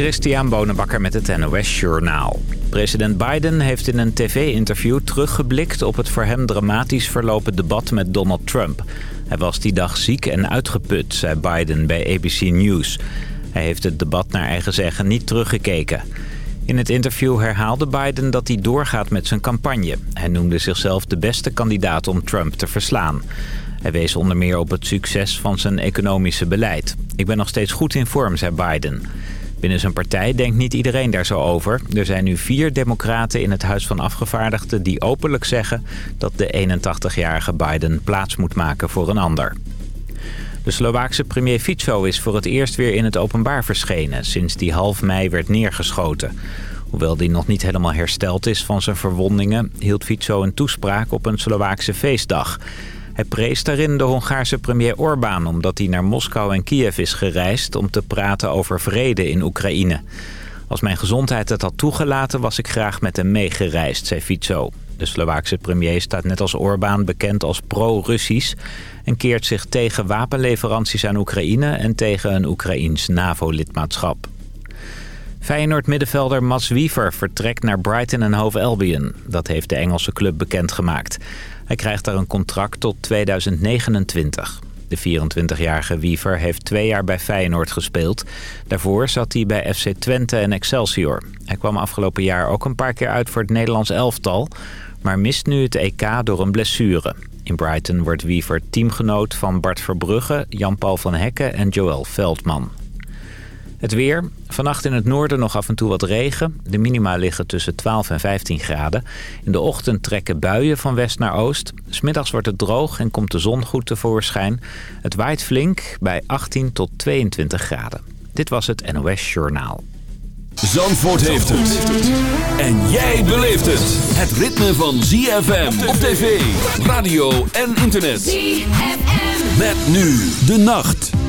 Christian Bonenbakker met het NOS Journaal. President Biden heeft in een tv-interview teruggeblikt op het voor hem dramatisch verlopen debat met Donald Trump. Hij was die dag ziek en uitgeput, zei Biden bij ABC News. Hij heeft het debat naar eigen zeggen niet teruggekeken. In het interview herhaalde Biden dat hij doorgaat met zijn campagne. Hij noemde zichzelf de beste kandidaat om Trump te verslaan. Hij wees onder meer op het succes van zijn economische beleid. Ik ben nog steeds goed in vorm, zei Biden. Binnen zijn partij denkt niet iedereen daar zo over. Er zijn nu vier democraten in het Huis van Afgevaardigden die openlijk zeggen... dat de 81-jarige Biden plaats moet maken voor een ander. De Slovaakse premier Fico is voor het eerst weer in het openbaar verschenen... sinds die half mei werd neergeschoten. Hoewel die nog niet helemaal hersteld is van zijn verwondingen... hield Fico een toespraak op een Slovaakse feestdag... Hij prees daarin de Hongaarse premier Orbán... omdat hij naar Moskou en Kiev is gereisd om te praten over vrede in Oekraïne. Als mijn gezondheid het had toegelaten was ik graag met hem meegereisd, zei Fico. De Slovaakse premier staat net als Orbán bekend als pro-Russisch... en keert zich tegen wapenleveranties aan Oekraïne... en tegen een Oekraïns NAVO-lidmaatschap. Feyenoord-middenvelder Mats Wiever vertrekt naar Brighton en Hove Albion. Dat heeft de Engelse club bekendgemaakt. Hij krijgt daar een contract tot 2029. De 24-jarige Wiever heeft twee jaar bij Feyenoord gespeeld. Daarvoor zat hij bij FC Twente en Excelsior. Hij kwam afgelopen jaar ook een paar keer uit voor het Nederlands elftal... maar mist nu het EK door een blessure. In Brighton wordt Wiever teamgenoot van Bart Verbrugge, Jan-Paul van Hekken en Joël Veldman. Het weer. Vannacht in het noorden nog af en toe wat regen. De minima liggen tussen 12 en 15 graden. In de ochtend trekken buien van west naar oost. Smiddags wordt het droog en komt de zon goed tevoorschijn. Het waait flink bij 18 tot 22 graden. Dit was het NOS Journaal. Zandvoort heeft het. En jij beleeft het. Het ritme van ZFM op tv, radio en internet. ZFM. Met nu de nacht.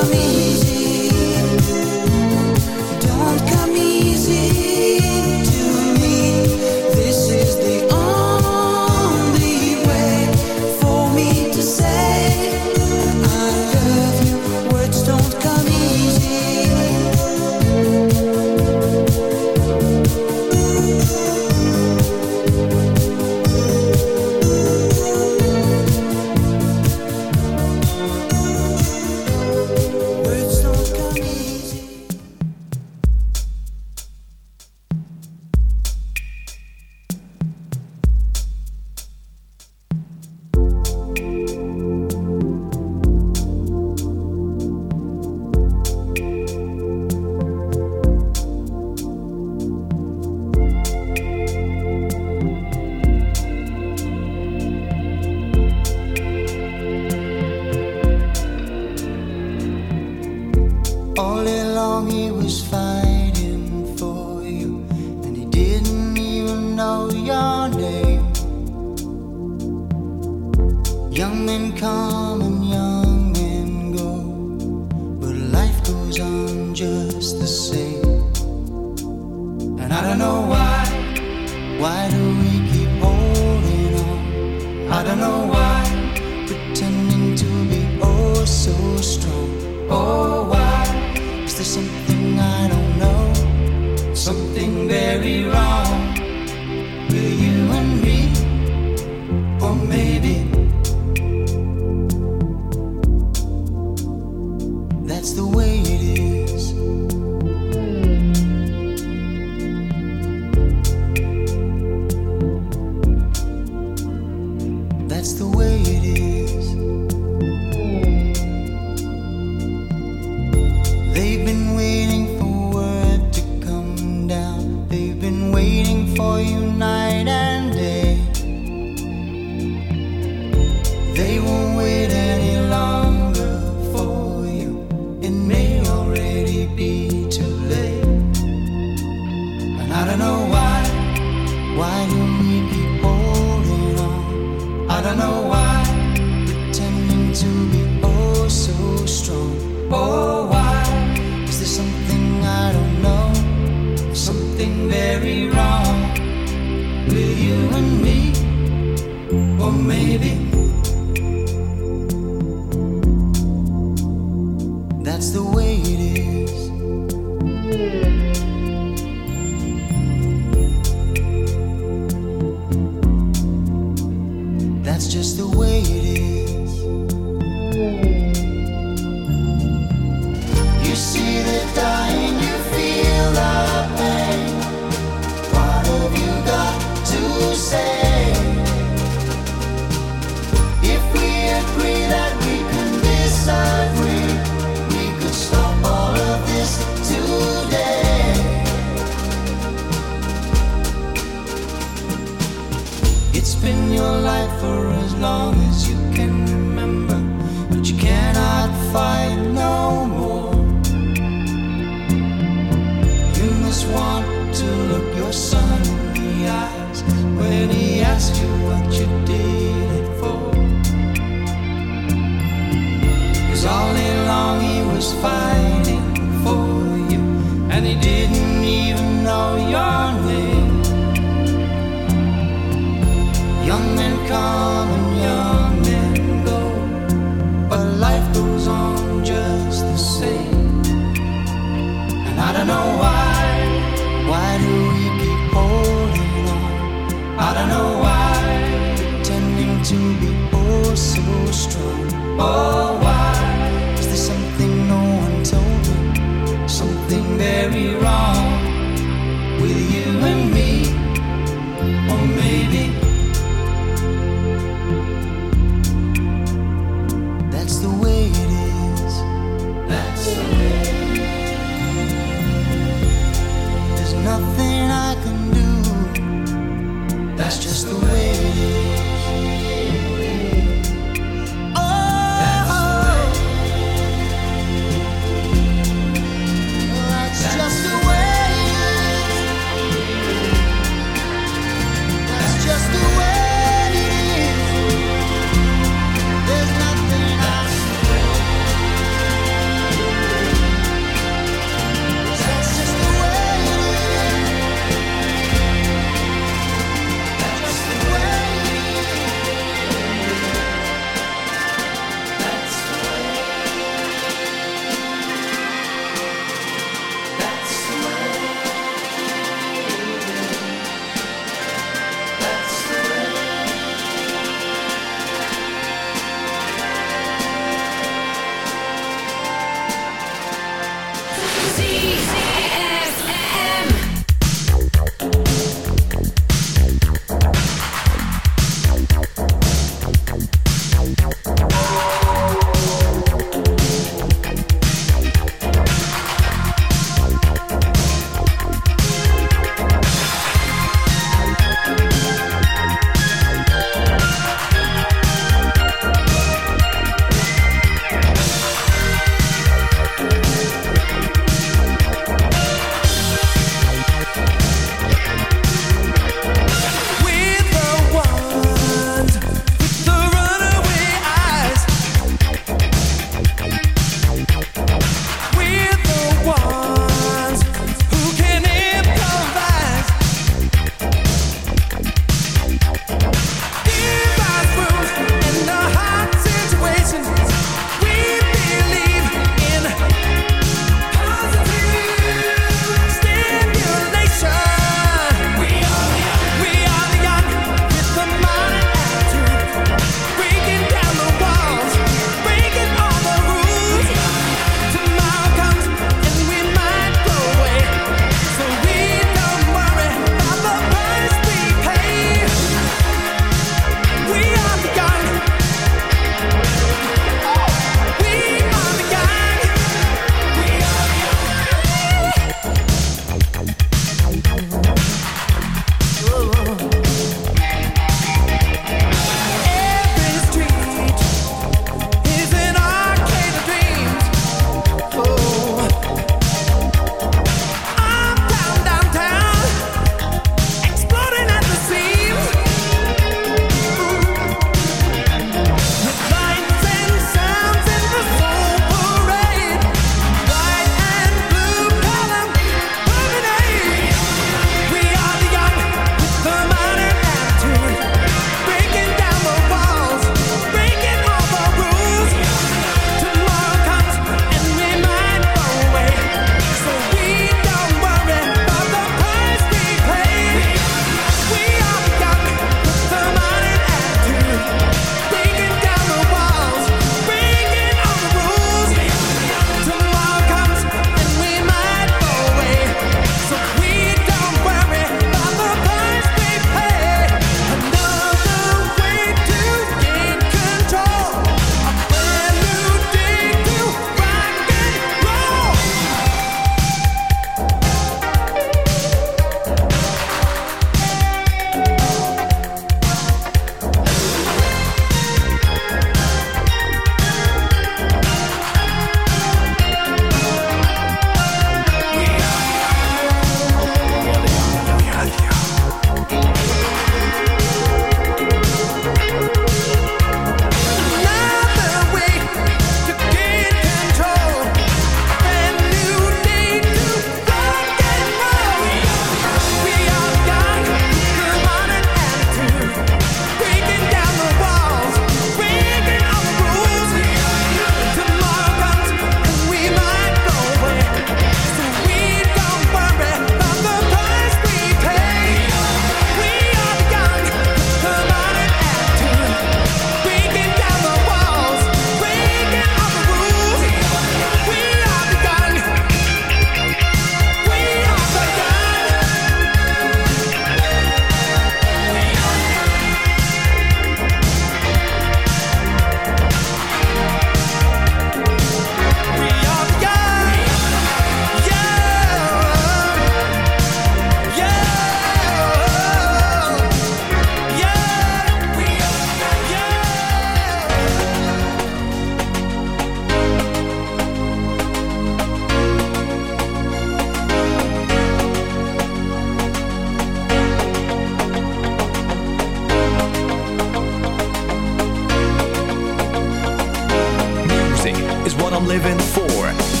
War.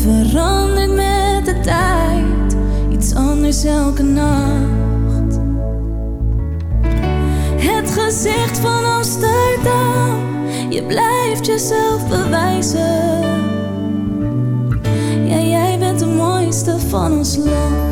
verandert met de tijd, iets anders elke nacht. Het gezicht van Amsterdam, je blijft jezelf bewijzen. Ja, jij bent de mooiste van ons land.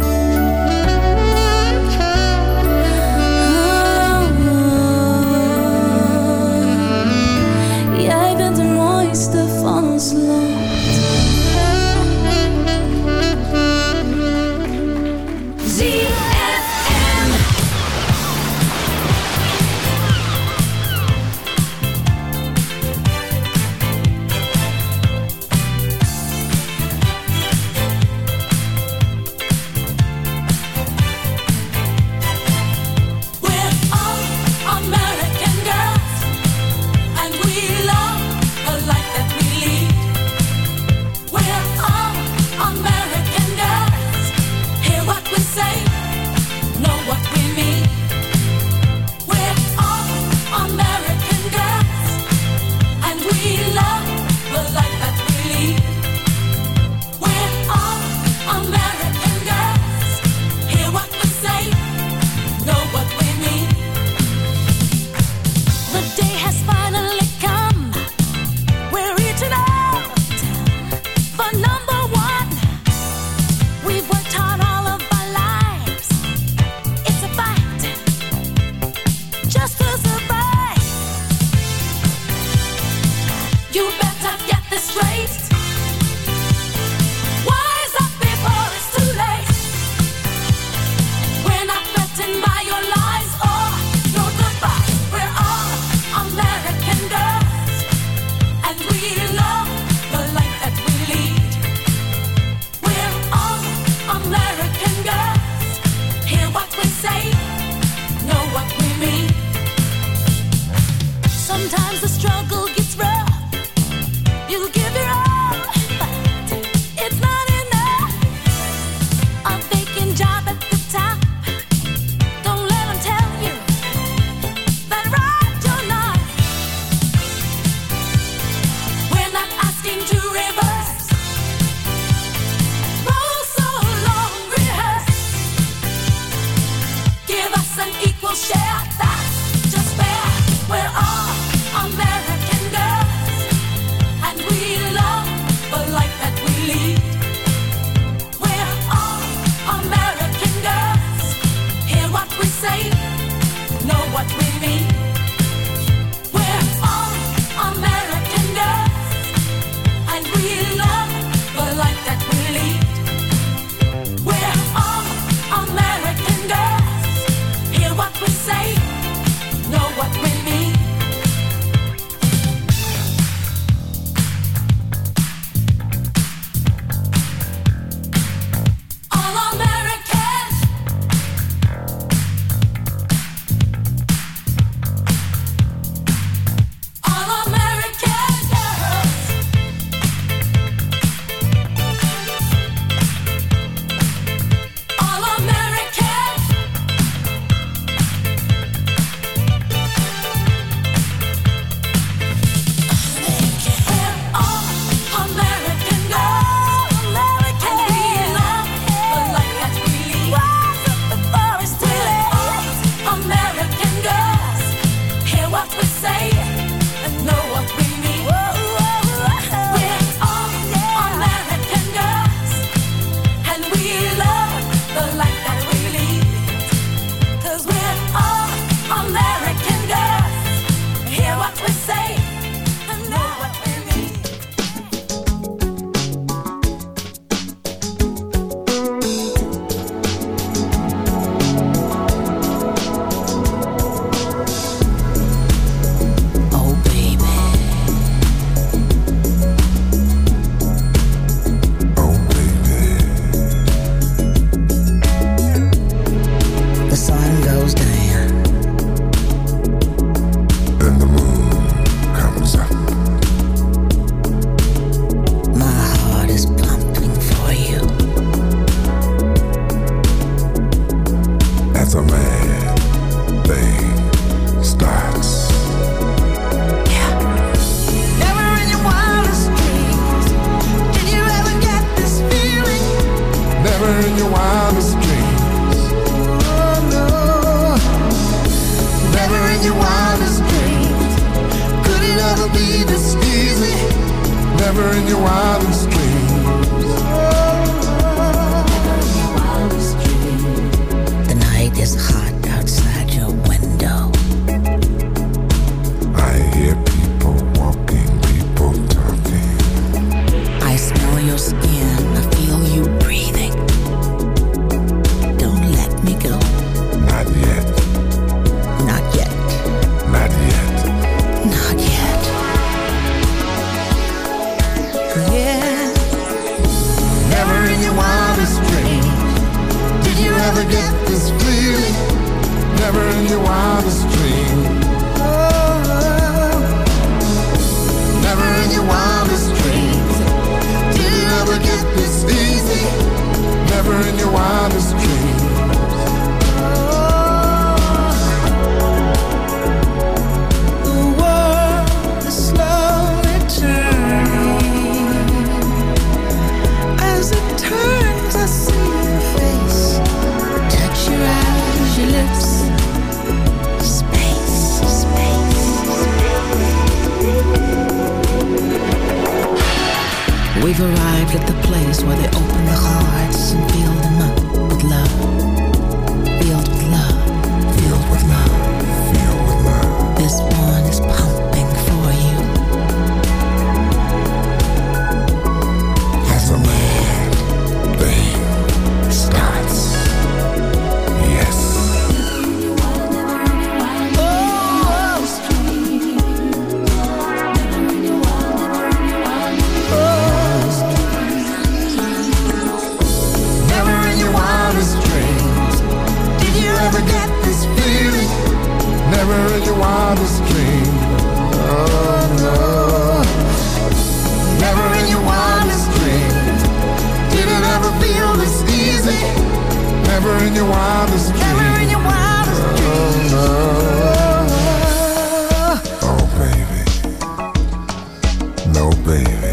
Baby.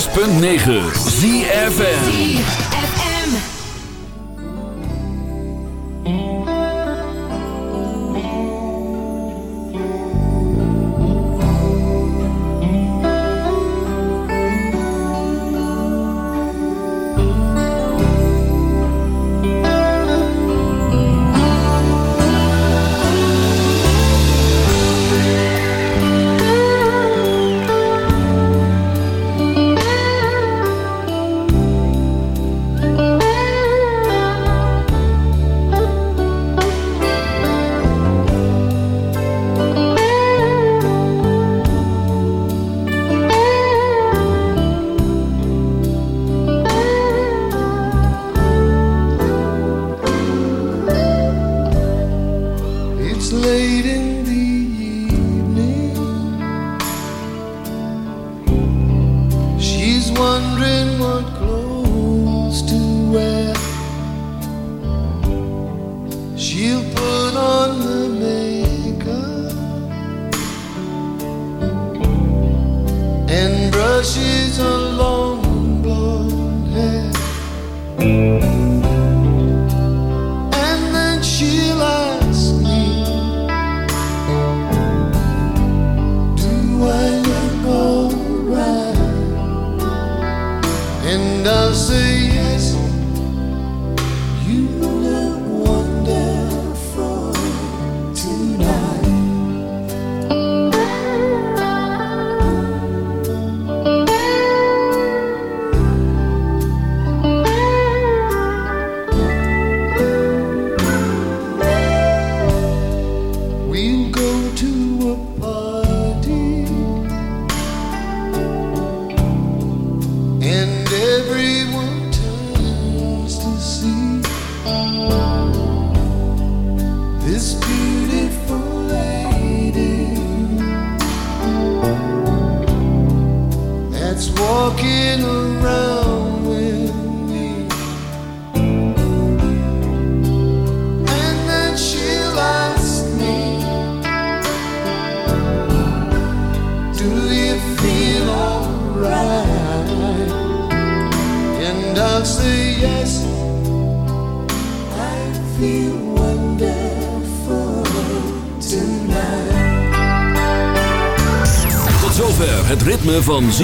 106.9 ZFN